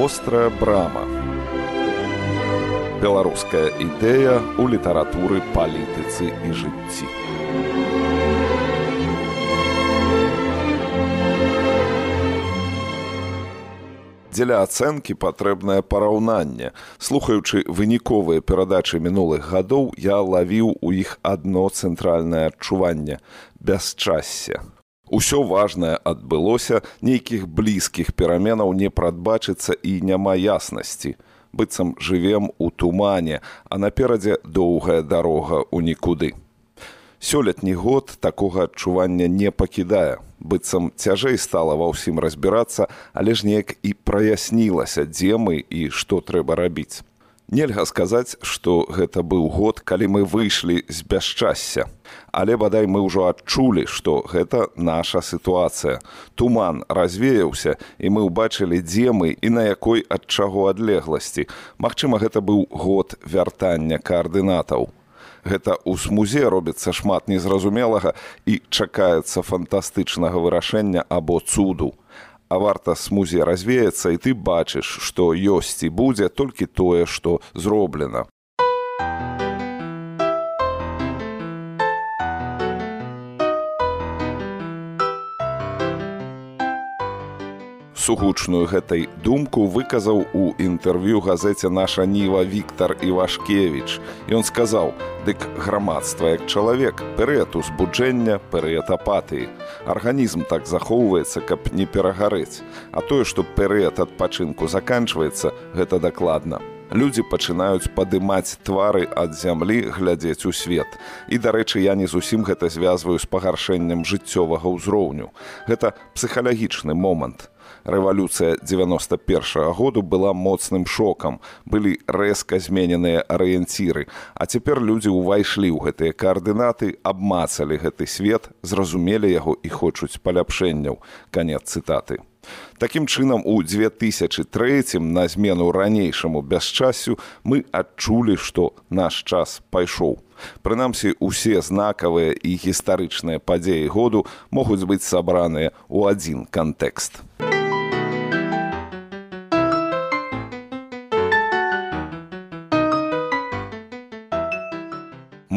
вострая брама. Беларуская ідэя ў літаратуры палітыцы і жыцці. Дзеля ацэнкі патрэбнае параўнанне. Слухаючы выніковыя перадачы мінулых гадоў я лавіў у іх адно цэнтральнае адчуванне бясчасся Усё важнае адбылося, нейкіх блізкіх пераменаў не прадбачыцца і няма яснасці. быццам жывем у тумане, а наперадзе доўгая дарога ў нікуды. Сёлетні год такога адчування не пакідае. быццам цяжэй стала ва ўсім разбірацца, але ж неяк і праяснілася, дзе мы і што трэба рабіць. Нельга сказаць, што гэта быў год, калі мы выйшлі з бясчасця. Але бадай мы ўжо адчулі, што гэта наша сітуацыя. Туман развеяўся і мы ўбачылі, дзе мы і на якой ад чаго адлегласці. Магчыма, гэта быў год вяртання каардынатаў. Гэта ў смузе робіцца шмат незразумелага і чакаецца фантастычнага вырашэння або цуду а варта смузе развеяцца і ты бачыш што ёсць і будзе толькі тое што зроблена сугучную гэтай думку выказаў у інтэрв'ю газеце наша ніва Віктор Івашкевич. Ён сказаў: Дык грамадства як чалавек, перыяд узбуджэння, перыяд апатыі. Арганізм так захоўваецца, каб не перагарэць. А тое, што перыяд адпачынку заканчваецца, гэта дакладна людзі пачынаюць падымаць твары ад зямлі глядзець у свет. І дарэчы, я не зусім гэта звязваю з пагаршэннем жыццёвага ўзроўню. Гэта псіхалагічны момант рэвалюцыя 91 -го году была моцным шокам былі рэзка змененыя арыенціры а цяпер людзі ўвайшлі ў гэтыя каардынаты абмацалі гэты свет зразумелі яго і хочуць паляпшэнняў канец цытаты Такім чынам у 2003 на змену ранейшаму бясчасю мы адчулі, што наш час пайшоў. Прынамсі усе знакавыя і гістарычныя падзеі году могуць быць сабраныя ў адзін кантэкст.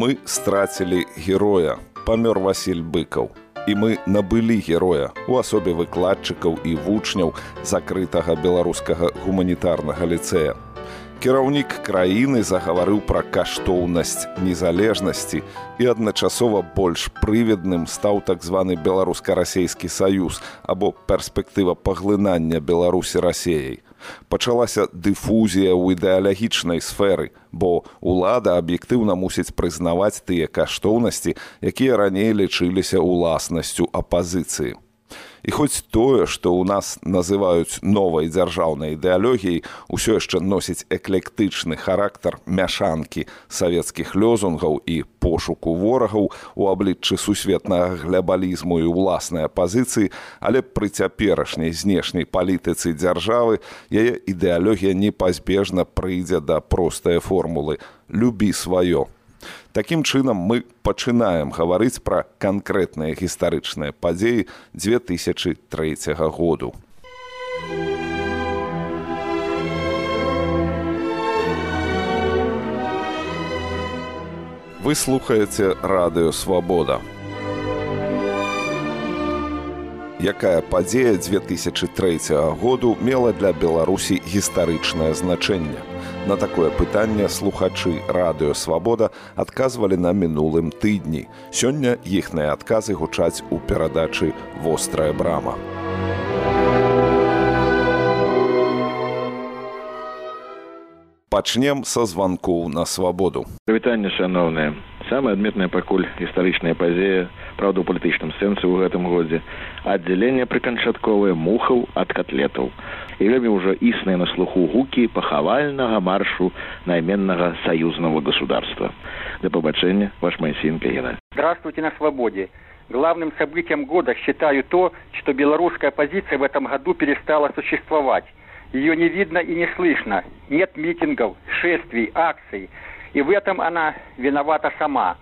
Мы страцілі героя памёр василь быкаў. І мы набылі героя у асобе выкладчыкаў і вучняў закрытага беларускага гуманітарнага ліцэя. Кіраўнік краіны загаварыў пра каштоўнасць незалежнасці і адначасова больш прыведным стаў так званы беларуска-расейскі саюз або перспектыва паглынання беларусі рассеяй пачалася дыфузія ў ідэалагічнай сферы, бо ўлада аб'ектыўна мусіць прызнаваць тыя каштоўнасці, якія раней лічыліся ўласнасцю апазіцыі. І хоць тое, што ў нас называюць новай дзяржаўнай ідэалогіяй, усё яшчэ носіць эклектычны характар мяшанкі савецкіх лёзунгаў і пошуку ворагаў у абліччы сусветнага глябалізму і ўласнай апазіцыі, але пры цяперашняй знешняй палітыцы дзяржавы яе ідэалогія непазбежна прыйдзе да простай формулы любі сваё Такім чынам мы пачынаем гаварыць пра канкрэтныя гістарычныя падзеі 2003 году. Вы слухаеце радыё свабода. Якая падзея 2003 году мела для Беларусі гістарычнае значэнне. На такое пытанне слухачы радыёвабода адказвалі на мінулым тыдні. Сёння іхныя адказы гучаць у перадачы вострая брама. Пачнем са званкоў на свабоду. Прывітанне шаноўнае самая адметная пакуль гістарычная пазея праўда у палітычным сэнсе ў гэтым годзе аддзяленне прыканчатковае мухаў ад котлетаў і вельмі ўжо існыя на слуху гукі пахавальнага маршу найменнага саюзнага государства. Да побачэння ваш майсінка яна здравствуйте на свободе. Главным событием года считаю то что белорусская позиция в этом году перестала существовать. Ее не видно и не слышно. Нет митингов шествий акций и в этом она виновата сама.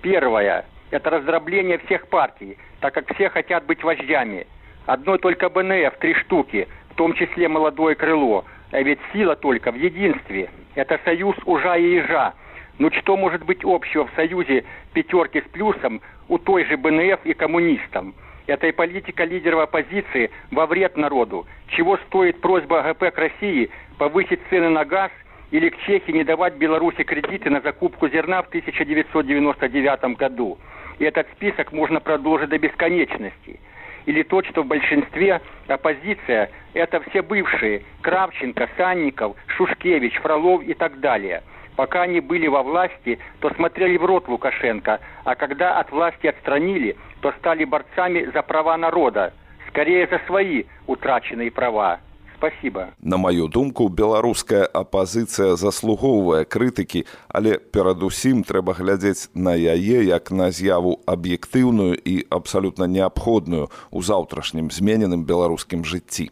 Первое – это раздробление всех партий, так как все хотят быть вождями. Одной только БНФ три штуки в том числе молодое крыло. А ведь сила только в единстве. Это союз ужа и ежа. Ну что может быть общего в союзе пятерки с плюсом у той же БНФ и коммунистам? Это и политика лидеров оппозиции во вред народу. Чего стоит просьба АГП к России повысить цены на газ или к Чехии не давать Беларуси кредиты на закупку зерна в 1999 году? И этот список можно продолжить до бесконечности или то, что в большинстве оппозиция – это все бывшие – Кравченко, Санников, Шушкевич, Фролов и так далее. Пока они были во власти, то смотрели в рот Лукашенко, а когда от власти отстранили, то стали борцами за права народа, скорее за свои утраченные права спасибо. На маю думку беларуская апазіцыя заслугоўвае крытыкі але перадусім трэба глядзець на яе як на з'яву аб'ектыўную і абсалютна неабходную у заўтрашнім змененым беларускім жыцці.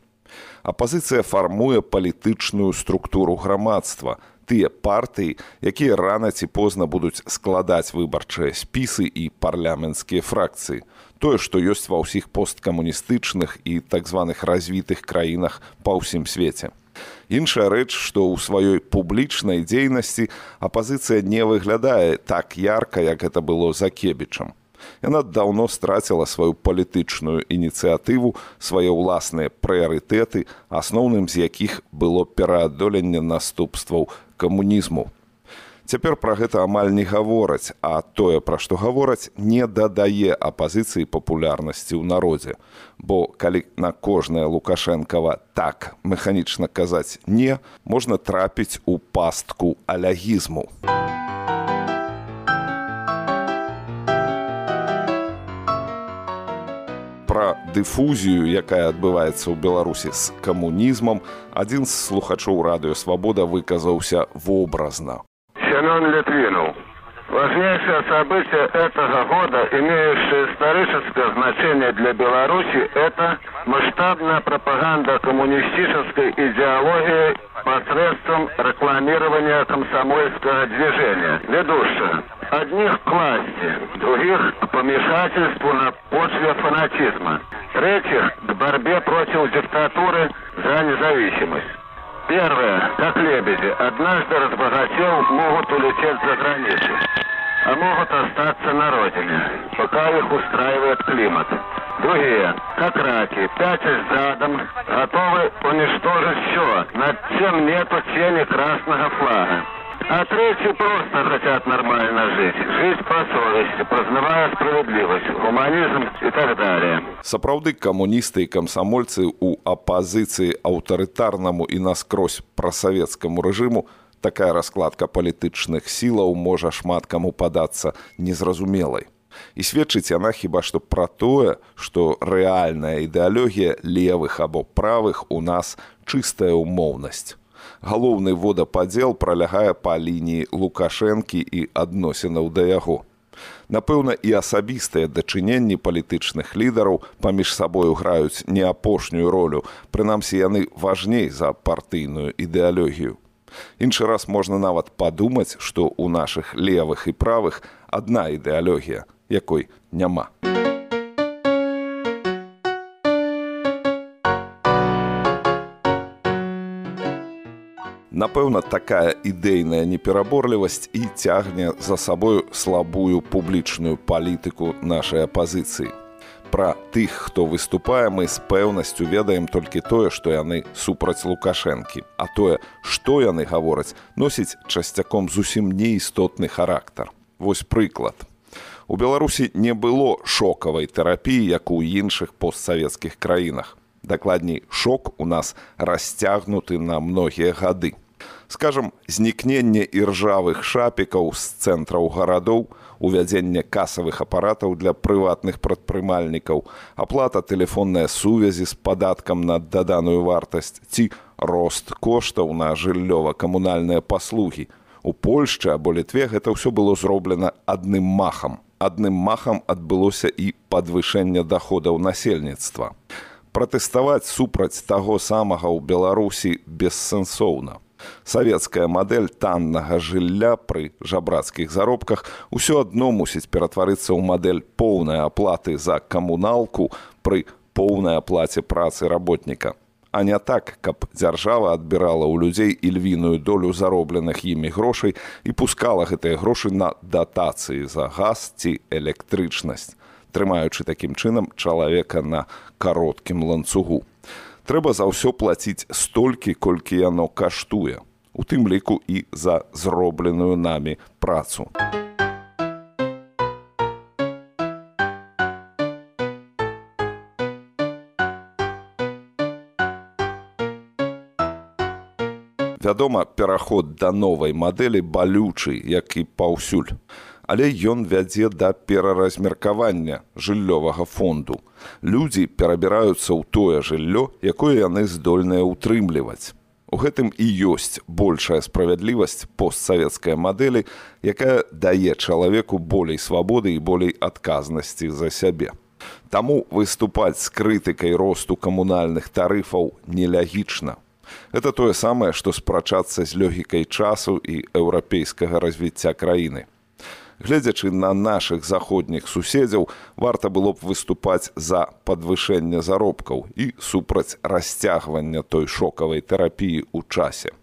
Апазіцыя фармуе палітычную структуру грамадства тыя партыі якія рана ці позна будуць складаць выбарчыя спісы і парламенцкія фракцыі тое што ёсць ва ўсіх посткамуністычных і так званых развітых краінах па ўсім свеце іншая рэч што ў сваёй публічнай дзейнасці апазіцыя не выглядае так ярка як гэта было за кебічам Яна даўно страціла сваю палітычную ініцыятыву, свае ўласныя прыярытэты, асноўным з якіх было пераадоленне наступстваў камунізму. Цяпер пра гэта амаль не гавораць, а тое, пра што гавораць, не дадае апазіцыі папулярнасці ў народзе. Бо калі на кожнае лукашэнкава так механічна казаць не, можна трапіць у пастку алягізму. Пра дыфузію, якая адбываецца ў Беларусі з камунізмам, адзін з слухачоў радыёвабода выказаўся вобразна. Семен Литвинов. Важнейшее событие этого года, имеющее историческое значение для Беларуси, это масштабная пропаганда коммунистической идеологии посредством рекламирования комсомольского движения. Ведущая. Одних к власти, других к помешательству на почве фанатизма, третьих к борьбе против диктатуры за независимость. Первое, как лебеди, однажды разбогател, могут улететь за границу, а могут остаться на родине, пока их устраивает климат. Другие, как раки, пятясь задом, готовы уничтожить все, над чем нету тени красного флага. А третьи просто хотят нормально жить. Жить по совести, познавая справедливость, гуманизм и так далее. Сапраўды камуністы і камсамольцы ў апазіцыі аўтарытарнаму і наскрозь прасавецкаму рэжыму такая раскладка палітычных сілаў можа шмат каму падацца незразумелай. І сведчыць яна хіба што пра тое, што рэальная ідэалогія левых або правых у нас чыстая ўмоўнасць галоўны водападзел пралягае па лініі лукашэнкі і адносінаў да яго. Напэўна, і асабістыя дачыненні палітычных лідараў паміж сабою граюць не апошнюю ролю, прынамсі яны важней за партыйную ідэалогію. Іншы раз можна нават падумаць, што ў нашых левых і правых адна ідэалогія, якой няма. Напэўна, такая ідэйная непераборлівасць і цягне за сабою слабую публічную палітыку нашай апазіцыі. Пра тых, хто выступае, мы з пэўнасцю ведаем толькі тое, што яны супраць лукашэнкі, а тое, што яны гавораць, носіць часцяком зусім неістотны характар. Вось прыклад. У Беларусі не было шокавай тэрапіі, як у іншых постсавецкіх краінах. Дакладней, шок у нас расцягнуты на многія гады скажем знікненне іржавых шапікаў з цэнтраў гарадоў увядзенне касавых апаратаў для прыватных прадпрымальнікаў аплата тэлефонная сувязі з падаткам на даданую вартасць ці рост коштаў на жыллёва-камунальныя паслугі. У польшчы або літве гэта ўсё было зроблена адным махам. Адным махам адбылося і падвышэнне даходаў насельніцтва. Пратэставаць супраць таго самага ў беларусі бессэнсоўна савецкая мадэль таннага жылля пры жабрацкіх заробках усё адно мусіць ператварыцца ў мадэль поўнай аплаты за камуналку пры поўнай аплаце працы работніка а не так, каб дзяржава адбірала ў людзей ільвіную долю заробленых імі грошай і пускала гэтыя грошы на датацыі за газ ці электрычнасць, трымаючы такім чынам чалавека на кароткім ланцугу. Трэба за ўсё плаціць столькі, колькі яно каштуе, у тым ліку і за зробленую намі працу. Вядома, пераход да новай мадэлі балючы, як і паўсюль. Але ён вядзе да пераразмеркавання жыллёвага фонду. Людзі перабіраюцца ў тое жыллё, якое яны здольныя ўтрымліваць. У гэтым і ёсць большая справядлівасць постсавецкай мадэлі, якая дае чалавеку болей свабоды і болей адказнасці за сябе. Таму выступаць з крытыкай росту камунальных тарыфаў нелягічна. Это тое самае, што спрачацца з лёгікай часу і еўрапейскага развіцця краіны. Гледзячы на нашых заходніх суседзяў, варта было б выступаць за падвышэнне заробкаў і супраць расцягвання той шокавай тэрапіі ў часе.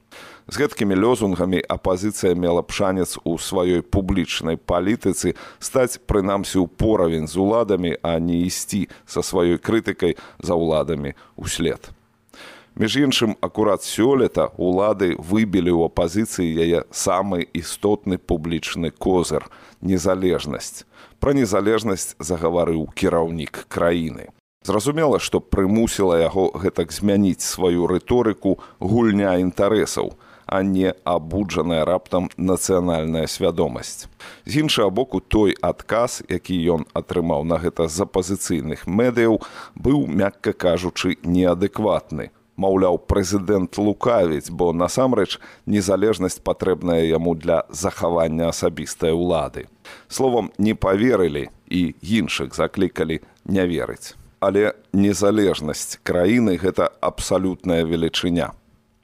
З гэткімі лёзунгамі апазіцыя мела б шанец у сваёй публічнай палітыцы стаць прынамсі ў поравень з уладамі, а не ісці са сваёй крытыкай за ўладамі ўслед. Між іншым, акурат сёлета улады выбілі ў апазіцыі яе самы істотны публічны козыр незалежнасць. Пра незалежнасць загаварыў кіраўнік краіны. Зразумела, што прымусіла яго гэтак змяніць сваю рыторыку гульня інтарэсаў, а не абуджаная раптам нацыянальная свядомасць. З іншага боку той адказ, які ён атрымаў на гэта з апазіцыйных медыяў, быў, мякка кажучы, неадэкватны маўляў прэзідэнт лукавіць бо насамрэч незалежнасць патрэбная яму для захавання асабістай улады. Словом не поверылі і іншых заклікалі не верыць. Але незалежнасць краіны гэта абсалютная велічыня.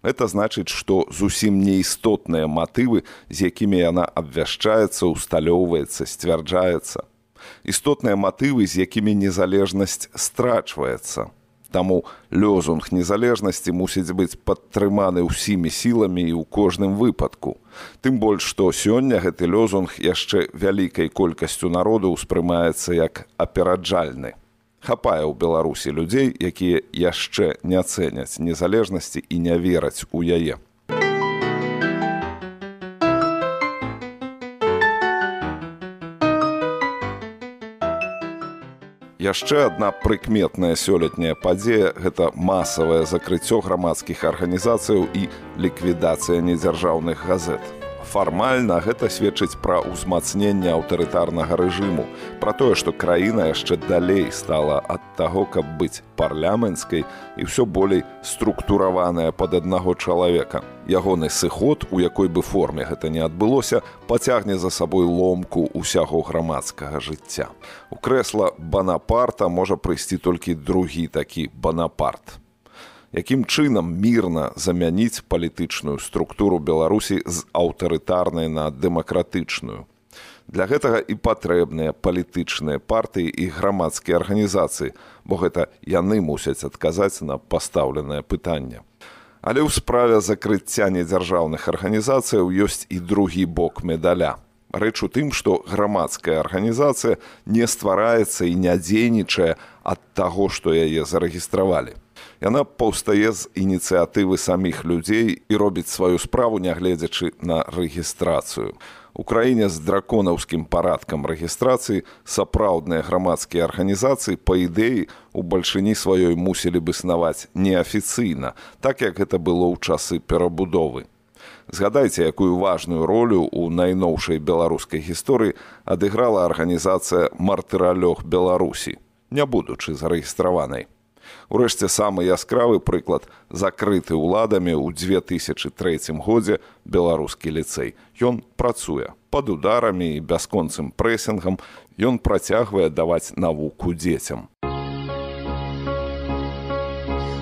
Это значыць што зусім неістотныя матывы з якімі яна абвяшчаецца усталёўваецца сцвярджаецца. Істотныя матывы з якімі незалежнасць страчваецца Таму лёзунг незалежнасці мусіць быць падтрыманы ўсімі сіламі і ў кожным выпадку. Тым больш, што сёння гэты лёзунг яшчэ вялікай колькасцю народу ўспрымаецца як апераджальны. Хапае ў Беларусі людзей, якія яшчэ не цэняць незалежнасці і не вераць у яе. Яшчэ адна прыкметная сёлетняя падзея гэта масавае закрыццё грамадскіх арганізацыяў і ліквідацыя недзяржаўных газет фармальна гэта сведчыць пра ўзмацненне аўтарытарнага рэжыму пра тое што краіна яшчэ далей стала ад таго каб быць парламенцкай і ўсё болей структураваная пад аднаго чалавека. Ягоны сыход у якой бы форме гэта не адбылося пацягне за сабой ломку ўсяго грамадскага жыцця. У крэсла банапарта можа прыйсці толькі другі такі банапарт якім чынам мірна замяніць палітычную структуру беларусі з аўтарытарнай на дэмакратычную. Для гэтага і патрэбныя палітычныя партыі і грамадскія арганізацыі бо гэта яны мусяць адказаць на пастаўленае пытанне. Але ў справе закрыцця недзяржаўных арганізацыяў ёсць і другі бок медаля. Рэч у тым што грамадская арганізацыя не ствараецца і не дзейнічае ад таго што яе зарэгістравалі Яна паўстае з ініцыятывы саміх людзей і робіць сваю справу, нягледзячы на рэгістрацыю. У краіне з драконаўскім парадкам рэгістрацыі сапраўдныя грамадскія арганізацыі па ідэі у бальшыні сваёй мусілі бы існаваць неафіцыйна, так як гэта было ў часы перабудовы. Згадайце, якую важную ролю ў найноўшай беларускай гісторыі адыграла арганізацыя мартыралёг Беларусі, не будучы зарэгістраванай. Урэшце самы яскравы прыклад закрыты ўладамі ў 2003 годзе беларускі ліцэй. Ён працуе пад ударамі і бясконцым прэсінгам ён працягвае даваць навуку дзецям.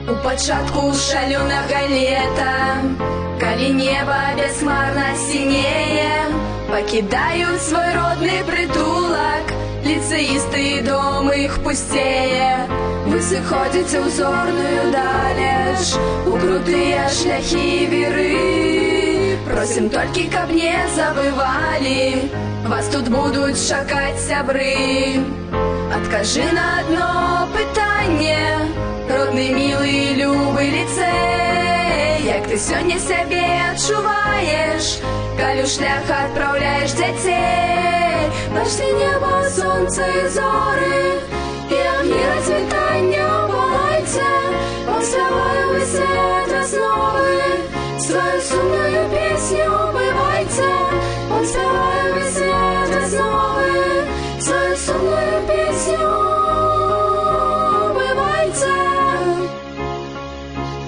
У пачатку шалёнага лета калі неба бясмарна сінее пакідаю свой родны прытулак ліцеїсти дом іх пустеє. Вы сыходзіце ў зорную далеж у крутыя шляхі веры. Просім толькі, каб не забывалі, вас тут будуць чакаць сябры. Адкажы на одно пытанне, родны мілы любы ліцэй, як ты сёння сябе адчуваеш, калі ў шлях адпраўляеш дзяцей, Пачці неба сонца і зоры, і агні развітання балайце, пасляваю вы свет асновы, сваю сумную песню бывайце, пасляваю вы свет асновы, сваю сумную песню бывайце.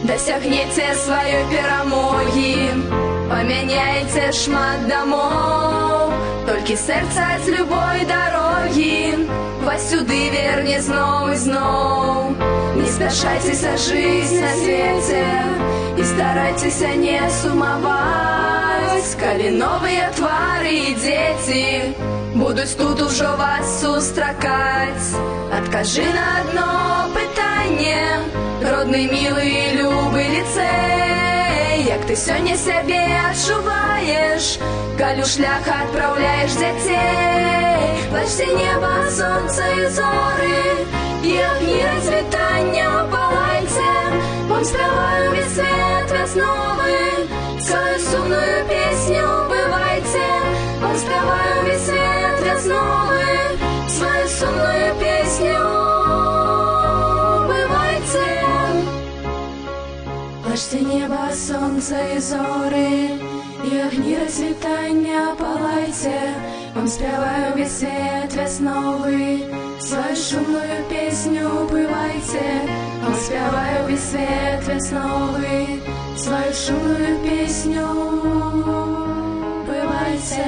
Дасягнеце сваёй перамогі, памяняйце шмат дамоў, толькі сэрца з любой дарогі вас сюды верне зноў і зноў. Не спяшайцеся жыць на свеце і старайцеся не сумаваць, калі новыя твары і дзеці будуць тут ужо вас сустракаць. Адкажы на одно пытанне, родны мілы і любы ліцэй, як ты сёння сябе адчуваеш, калі ў шлях адпраўляеш дзяцей, Плачце неба, сонца і зоры, і агні развітання палайце, Вам спяваю весь свет вясновы, сваю сумную песню бывайце, Вам спяваю весь свет вясновы, сваю сумную песню Плачце неба, сонца і зоры, і агні развітання палайце, Вам спяваю весь свет вясновы, сваю шумную песню бывайце, Вам спяваю весь свет вясновы, сваю шумную песню бывайце.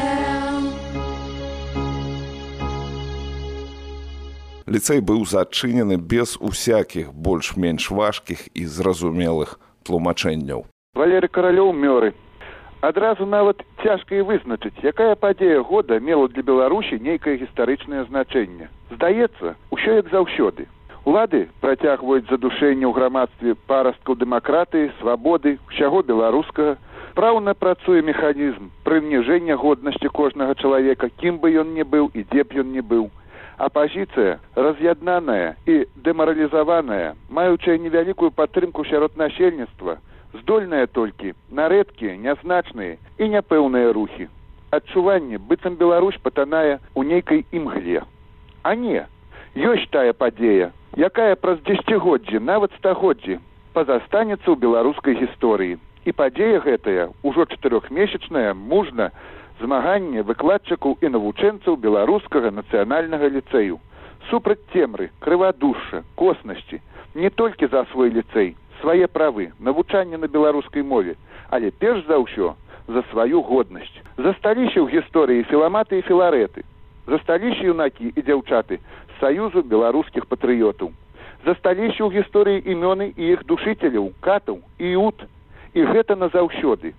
Ліцэй быў зачынены без усякіх больш-менш важкіх і зразумелых тлумачэнняў. Валерый каралёў мёры. Адразу нават цяжка і вызначыць якая падзея года мела для беларусі нейкае гістарычнае значэнне. Здаецца ўсё як заўсёды. Улады працягваюць задушэнне ў грамадстве парасткаў дэмакратыі свабоды ўсяго беларускага. Праўна працуе механізм прыніжэння годнасці кожнага чалавека кім бы ён не быў і дзе б ён не быў апазіцыя раз'яднаная і дэмаралізаваная маючая невялікую падтрымку сярод насельніцтва здольныя толькі на рэдкія нязначныя і няпэўныя рухі адчуванне быццам беларусь патанае ў нейкай імгле а не ёсць тая падзея якая праз дзесяцігоддзі нават стагоддзі пазастанецца ў беларускай гісторыі і падзея гэтая ўжо чатырохмесячная мужна змаганне выкладчыкаў і навучэнцаў беларускага нацыянальнага ліцэю. Супраць цемры крывадушша коснасці не толькі за свой ліцэй свае правы навучанне на беларускай мове але перш за ўсё за сваю годнасць. Засталіся ў гісторыі філаматы і філарэты. Засталіся юнакі і дзяўчаты саюзу беларускіх патрыётаў. Засталіся ў гісторыі імёны і іх душыцеляў катаў і ут і гэта назаўсёды.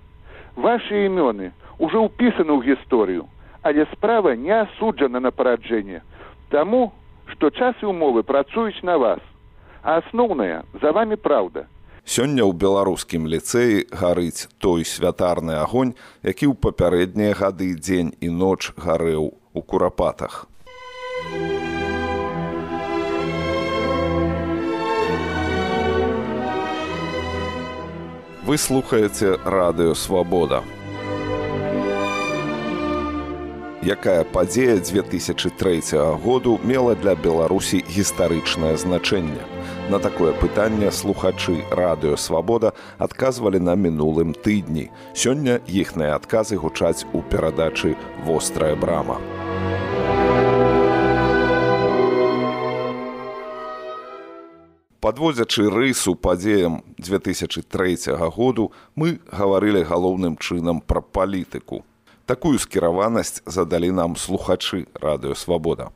Ваши імёны ужо ўпісаны ў гісторыю, але справа не асуджана на параджэнне, таму, што час і ўмовы працуюць на вас, а асноўная за вами праўда. Сёння ў беларускім ліцэі гарыць той святарны агонь, які ў папярэднія гады дзень і ноч гарэў у курапатах. Вы слухаеце радыё свабода якая падзея 2003 году мела для беларусі гістарычнае значэнне. На такое пытанне слухачы радыёвабода адказвалі на мінулым тыдні. Сёння іхныя адказы гучаць у перадачы вострая брама подводзячы рысу падзеям 2003 году мы гаварылі галоўным чынам пра палітыку такую скіраванасць задалі нам слухачы радыёвабода.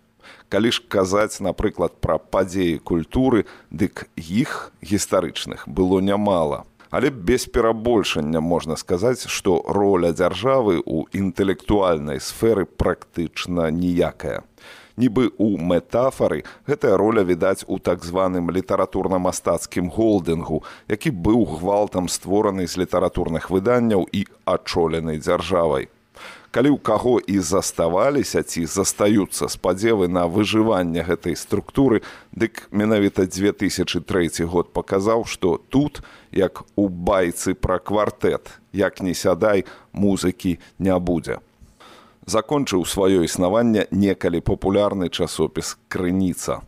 Калі ж казаць, напрыклад, пра падзеі культуры, дык іх гістарычных было нямала. Але без перабольшання можна сказаць, што роля дзяржавы ў інтэлектуальнай сферы практычна ніякая. Нібы ў метафары гэтая роля відаць у так званым літаратурна-мастацкім голдынгу, які быў гвалтам створаны з літаратурных выданняў і адчоленай дзяржавай калі ў каго і заставаліся ці застаюцца спадзевы на выжыванне гэтай структуры, дык менавіта 2003 год паказаў, што тут, як у байцы пра квартэт, як не сядай, музыкі не будзе. Закончыў сваё існаванне некалі папулярны часопіс крыніца.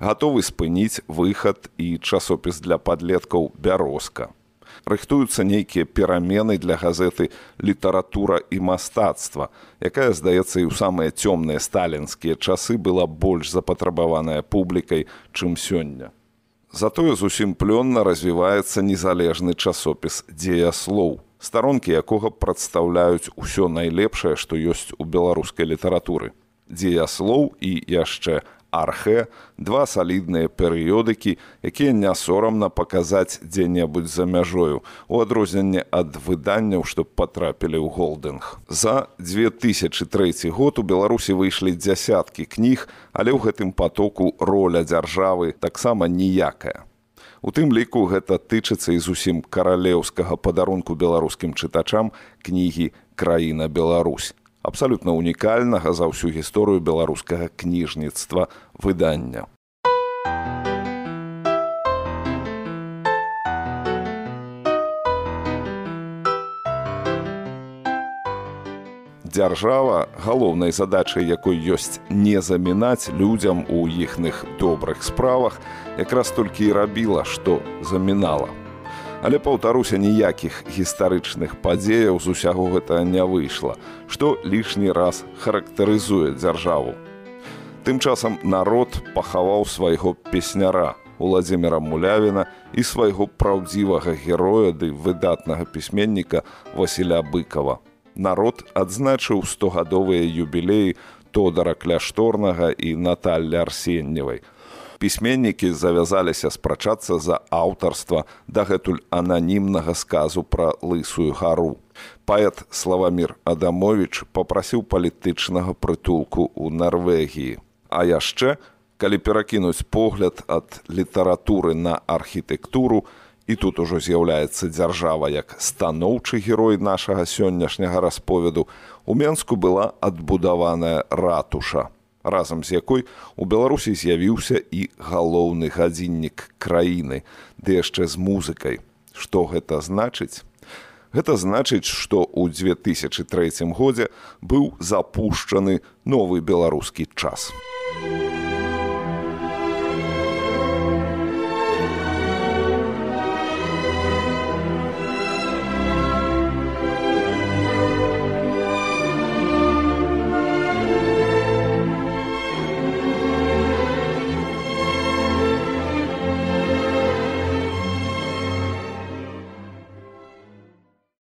Гатовы спыніць выхад і часопіс для падлеткаў бярозка рыхтуюцца нейкія перамены для газеты літаратура і мастацтва якая здаецца і ў самыя цёмныя сталінскія часы была больш запатрабаваная публікай чым сёння. Затое зусім плённа развіваецца незалежны часопіс дзеяслоў старонкі якога прадстаўляюць усё найлепшае што ёсць у беларускай літаратуры. Дзеяслоў і яшчэ архе два салідныя перыёдыкі якія не сорамна паказаць дзе-небудзь за мяжою у адрозненне ад выданняў што патрапілі ў голдынг. За 2003 год у беларусі выйшлі дзясяткі кніг але ў гэтым потоку роля дзяржавы таксама ніякая. У тым ліку гэта тычыцца і зусім каралеўскага падарунку беларускім чытачам кнігі краіна Беларусь абсалютна унікальнага за ўсю гісторыю беларускага кніжніцтва выдання. Дзяржава галоўнай задачай, якой ёсць не замінаць людзям у іхных добрых справах, якраз толькі і рабіла, што замінала але паўтаруся ніякіх гістарычных падзеяў з усяго гэта не выйшла што лішні раз характарызуе дзяржаву. Тым часам народ пахаваў свайго песняра владимира мулявіна і свайго праўдзівага героя ды выдатнага пісьменніка васіля быкова. Народ адзначыў стогадовыя юбілеі тодара кляшторнага і наталля арсенневай пісьменнікі завязаліся спрачацца за аўтарства дагэтуль ананімнага сказу пра лысую гару. Паэт Славамир Адамович попрасіў палітычнага прытулку ў Нарвегіі. А яшчэ, калі перакінуць погляд ад літаратуры на архітэктуру, і тут ужо з'яўляецца дзяржава як станоўчы герой нашага сённяшняга расповеду, у Менску была адбудаваная ратуша разам з якой у беларусі з'явіўся і галоўны гадзіннік краіны ды яшчэ з музыкай. Што гэта значыць? Гэта значыць што ў 2003 годзе быў запушчаны новы беларускі час. у